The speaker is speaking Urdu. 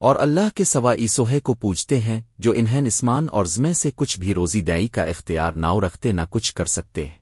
اور اللہ کے سوا عیسوہے کو پوجتے ہیں جو انہیں نسمان اور زمے سے کچھ بھی روزی دائی کا اختیار ناؤ رکھتے نہ کچھ کر سکتے ہیں۔